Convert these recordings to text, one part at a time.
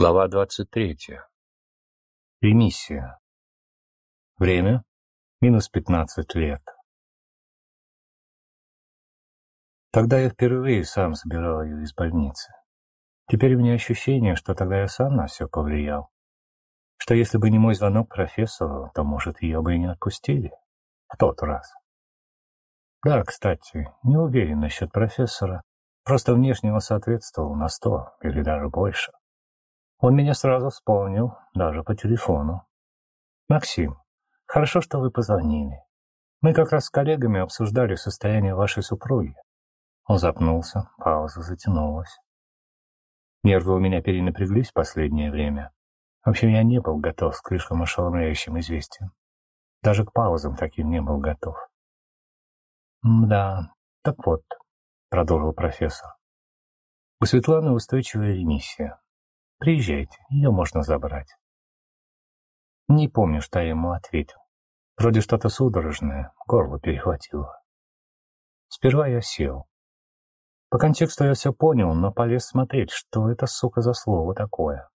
Глава 23. Ремиссия. Время – минус 15 лет. Тогда я впервые сам забирал ее из больницы. Теперь у меня ощущение, что тогда я сам на все повлиял. Что если бы не мой звонок профессору, то, может, ее бы и не отпустили. В тот раз. Да, кстати, не уверен насчет профессора. Просто внешне он соответствовал на сто или даже больше. Он меня сразу вспомнил, даже по телефону. «Максим, хорошо, что вы позвонили. Мы как раз с коллегами обсуждали состояние вашей супруги». Он запнулся, пауза затянулась. Нервы у меня перенапряглись в последнее время. В общем, я не был готов к слишком ошеломляющим известиям. Даже к паузам таким не был готов. «Да, так вот», — продолжил профессор. «У Светланы устойчивая ремиссия. Приезжайте, ее можно забрать. Не помню, что я ему ответил. Вроде что-то судорожное, горло перехватило. Сперва я сел. По контексту я все понял, но полез смотреть, что это, сука, за слово такое.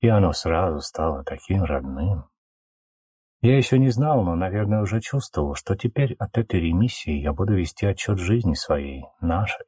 И оно сразу стало таким родным. Я еще не знал, но, наверное, уже чувствовал, что теперь от этой ремиссии я буду вести отчет жизни своей, нашей.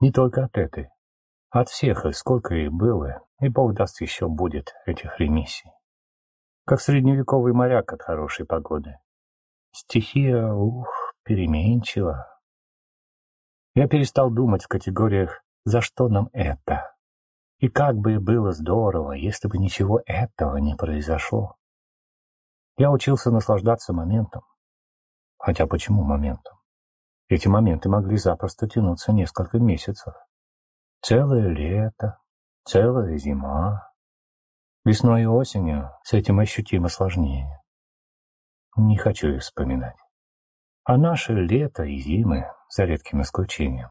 Не только от этой, от всех, и сколько их было, и Бог даст еще будет этих ремиссий. Как средневековый моряк от хорошей погоды. Стихия, ух, переменчива. Я перестал думать в категориях «за что нам это?» И как бы было здорово, если бы ничего этого не произошло. Я учился наслаждаться моментом. Хотя почему моментом? Эти моменты могли запросто тянуться несколько месяцев. Целое лето, целая зима. Весной и осенью с этим ощутимо сложнее. Не хочу их вспоминать. А наше лето и зимы, за редким исключением.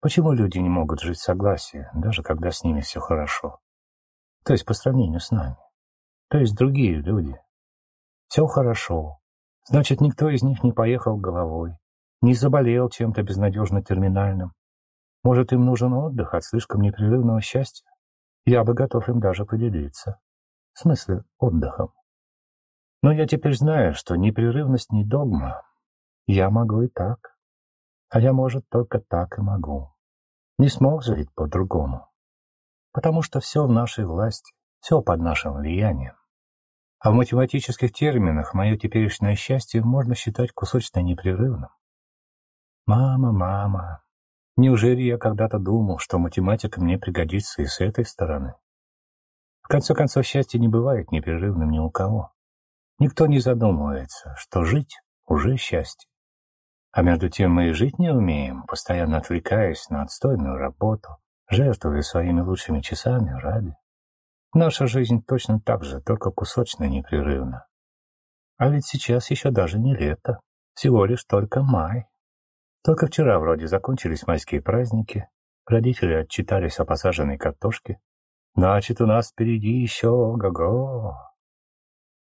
Почему люди не могут жить в согласии, даже когда с ними все хорошо? То есть по сравнению с нами. То есть другие люди. Все хорошо. Значит, никто из них не поехал головой, не заболел чем-то безнадежно терминальным, может, им нужен отдых от слишком непрерывного счастья? Я бы готов им даже поделиться. В смысле, отдыхом. Но я теперь знаю, что непрерывность не догма. Я могу и так. А я, может, только так и могу. Не смог же ведь по-другому. Потому что все в нашей власти, все под нашим влиянием. А в математических терминах мое теперешнее счастье можно считать кусочно непрерывным. Мама, мама, Неужели я когда-то думал, что математика мне пригодится и с этой стороны? В конце концов, счастье не бывает непрерывным ни у кого. Никто не задумывается, что жить уже счастье. А между тем мы и жить не умеем, постоянно отвлекаясь на отстойную работу, жертвуя своими лучшими часами ради. Наша жизнь точно так же, только кусочно непрерывна. А ведь сейчас еще даже не лето, всего лишь только май. Только вчера вроде закончились майские праздники, родители отчитались о посаженной картошке. Значит, у нас впереди еще го-го.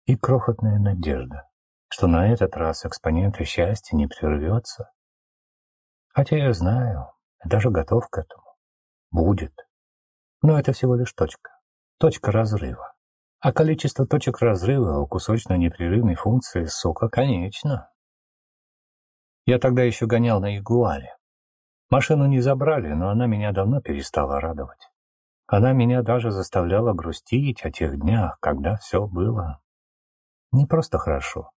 И крохотная надежда, что на этот раз экспоненты счастья не прервется. Хотя я знаю, даже готов к этому. Будет. Но это всего лишь точка. Точка разрыва. А количество точек разрыва у кусочно-непрерывной функции, сука, конечно. Я тогда еще гонял на Ягуаре. Машину не забрали, но она меня давно перестала радовать. Она меня даже заставляла грустить о тех днях, когда все было не просто хорошо,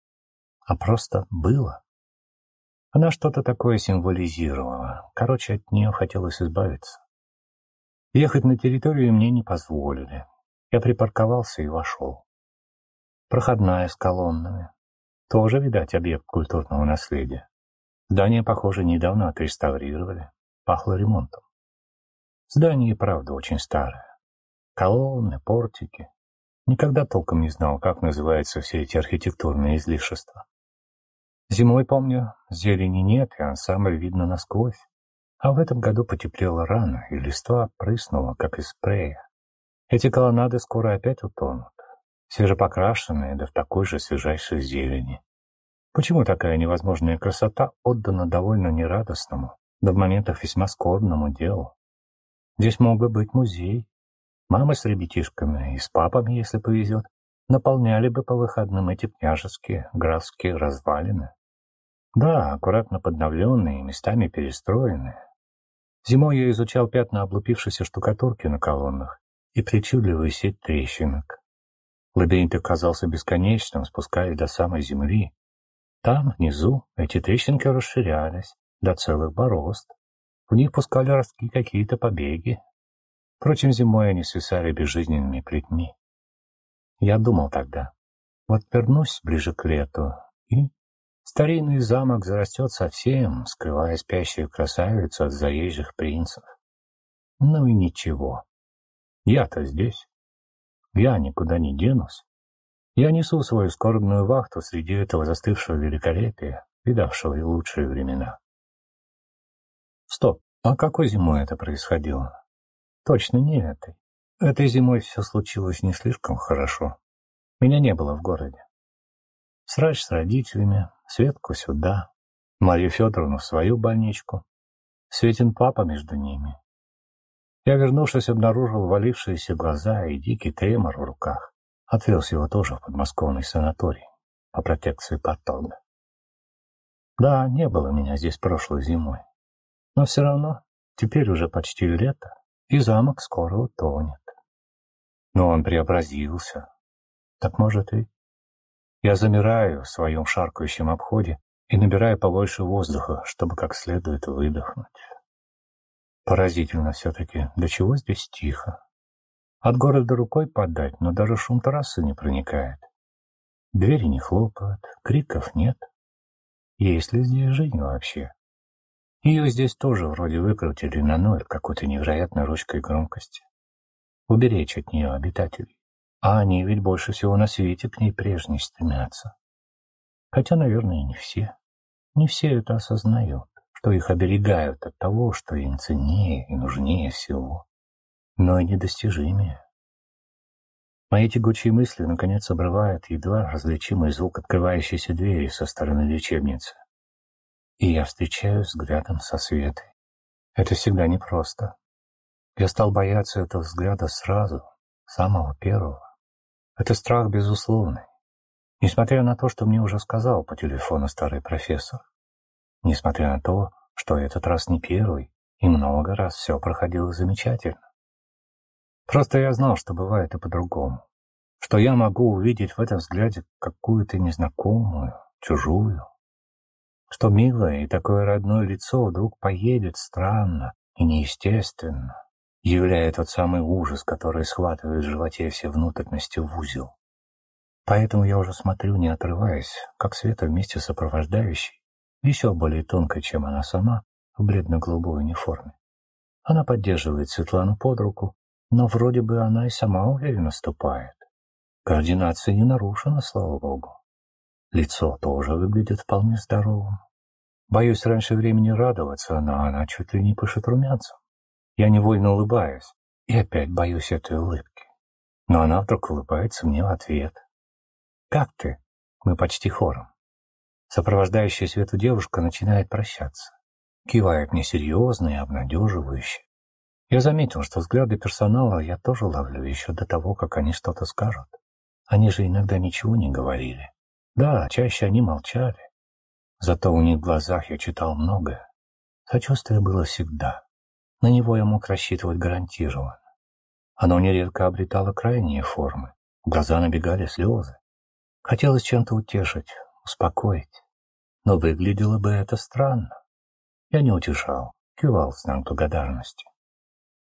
а просто было. Она что-то такое символизировала. Короче, от нее хотелось избавиться. Ехать на территорию мне не позволили. Я припарковался и вошел. Проходная с колоннами. Тоже, видать, объект культурного наследия. Здание, похоже, недавно отреставрировали. Пахло ремонтом. Здание правда очень старое. Колонны, портики. Никогда толком не знал, как называются все эти архитектурные излишества. Зимой, помню, зелени нет, и ансамбль видно насквозь. А в этом году потеплело рано, и листва прыснула, как из спрея. Эти колоннады скоро опять утонут, свежепокрашенные, да в такой же свежайшей зелени. Почему такая невозможная красота отдана довольно нерадостному, да в моментах весьма скорбному делу? Здесь мог бы быть музей, Мамы с ребятишками и с папами, если повезет, наполняли бы по выходным эти княжеские, графские развалины. Да, аккуратно подновленные, местами перестроенные. Зимой я изучал пятна облупившейся штукатурки на колоннах и причудливую сеть трещинок. Лабиринт оказался бесконечным, спускаясь до самой земли. Там, внизу, эти трещинки расширялись до целых борозд. В них пускали ростки какие-то побеги. Впрочем, зимой они свисали безжизненными плетьми. Я думал тогда, вот вернусь ближе к лету, и старинный замок зарастет совсем, скрывая спящую красавицу от заезжих принцев. Ну и ничего. Я-то здесь. Я никуда не денусь. Я несу свою скорбную вахту среди этого застывшего великолепия, видавшего и лучшие времена. Стоп, а какой зимой это происходило? Точно не этой. Этой зимой все случилось не слишком хорошо. Меня не было в городе. Срач с родителями, Светку сюда, Марию Федоровну в свою больничку, Светин папа между ними. Я, вернувшись, обнаружил валившиеся глаза и дикий тремор в руках. Отвез его тоже в подмосковный санаторий по протекции потока. Да, не было меня здесь прошлой зимой. Но все равно, теперь уже почти лето, и замок скоро утонет. Но он преобразился. Так может и... Я замираю в своем шаркающем обходе и набираю побольше воздуха, чтобы как следует выдохнуть. Поразительно все-таки, до чего здесь тихо. От города рукой подать, но даже шум трассы не проникает. Двери не хлопают, криков нет. Есть ли здесь жизнь вообще? Ее здесь тоже вроде выкрутили на ноль какой-то невероятной ручкой громкости. Уберечь от нее обитателей. А они ведь больше всего на свете к ней прежней стремятся. Хотя, наверное, не все. Не все это осознают что их оберегают от того, что им ценнее и нужнее всего, но и недостижимее. Мои тягучие мысли, наконец, обрывает едва различимый звук открывающейся двери со стороны лечебницы. И я встречаюсь взглядом со Светой. Это всегда непросто. Я стал бояться этого взгляда сразу, самого первого. Это страх безусловный. Несмотря на то, что мне уже сказал по телефону старый профессор. Несмотря на то, что этот раз не первый, и много раз все проходило замечательно. Просто я знал, что бывает и по-другому. Что я могу увидеть в этом взгляде какую-то незнакомую, чужую. Что милое и такое родное лицо вдруг поедет странно и неестественно, являя тот самый ужас, который схватывает в животе все внутренности в узел. Поэтому я уже смотрю, не отрываясь, как Света вместе сопровождающей еще более тонкой, чем она сама, в бледно-голубой униформе. Она поддерживает Светлану под руку, но вроде бы она и сама уверенно ступает. Координация не нарушена, слава богу. Лицо тоже выглядит вполне здоровым. Боюсь раньше времени радоваться, но она чуть ли не пышет румянцем. Я невольно улыбаюсь и опять боюсь этой улыбки. Но она вдруг улыбается мне в ответ. «Как ты?» Мы почти хором. Сопровождающая Свету девушка начинает прощаться. Кивает мне серьезно и обнадеживающе. Я заметил, что взгляды персонала я тоже ловлю еще до того, как они что-то скажут. Они же иногда ничего не говорили. Да, чаще они молчали. Зато у них в глазах я читал многое. Сочувствие было всегда. На него я мог рассчитывать гарантированно. Оно нередко обретало крайние формы. В глаза набегали слезы. Хотелось чем-то утешить, успокоить. Но выглядело бы это странно. Я не утешал, кивал знак благодарности.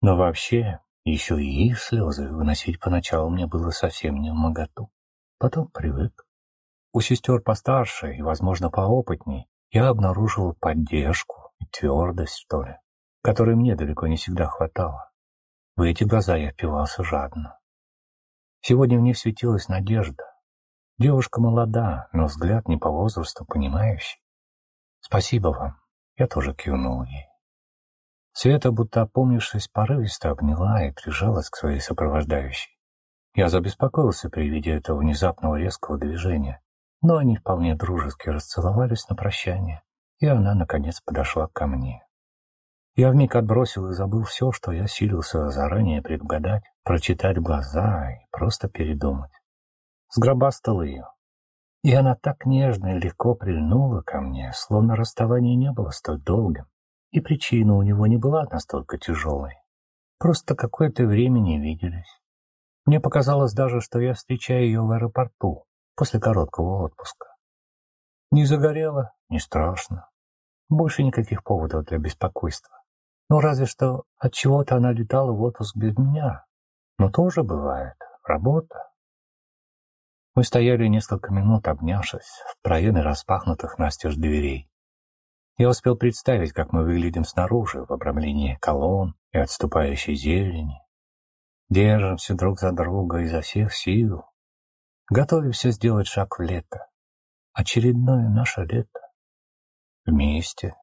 Но вообще, еще и их слезы выносить поначалу мне было совсем не в моготу. Потом привык. У сестер постарше и, возможно, поопытней я обнаружил поддержку и твердость, что ли, которой мне далеко не всегда хватало. В эти глаза я впивался жадно. Сегодня в них светилась надежда, Девушка молода, но взгляд не по возрасту, понимающий. Спасибо вам. Я тоже кивнул ей. Света, будто опомнившись, порывисто обняла и прижалась к своей сопровождающей. Я забеспокоился при виде этого внезапного резкого движения, но они вполне дружески расцеловались на прощание, и она, наконец, подошла ко мне. Я вмиг отбросил и забыл все, что я силился заранее предугадать, прочитать глаза и просто передумать. Сгробастал ее. И она так нежно и легко прильнула ко мне, словно расставание не было столь долгим, и причина у него не была настолько тяжелой. Просто какое-то время не виделись. Мне показалось даже, что я встречаю ее в аэропорту после короткого отпуска. Не загорело, не страшно. Больше никаких поводов для беспокойства. Ну, разве что от чего-то она летала в отпуск без меня. Но тоже бывает. Работа. Мы стояли несколько минут, обнявшись, в проеме распахнутых настежь дверей. Я успел представить, как мы выглядим снаружи, в обрамлении колонн и отступающей зелени. Держимся друг за друга изо всех сил. Готовимся сделать шаг в лето. Очередное наше лето. Вместе,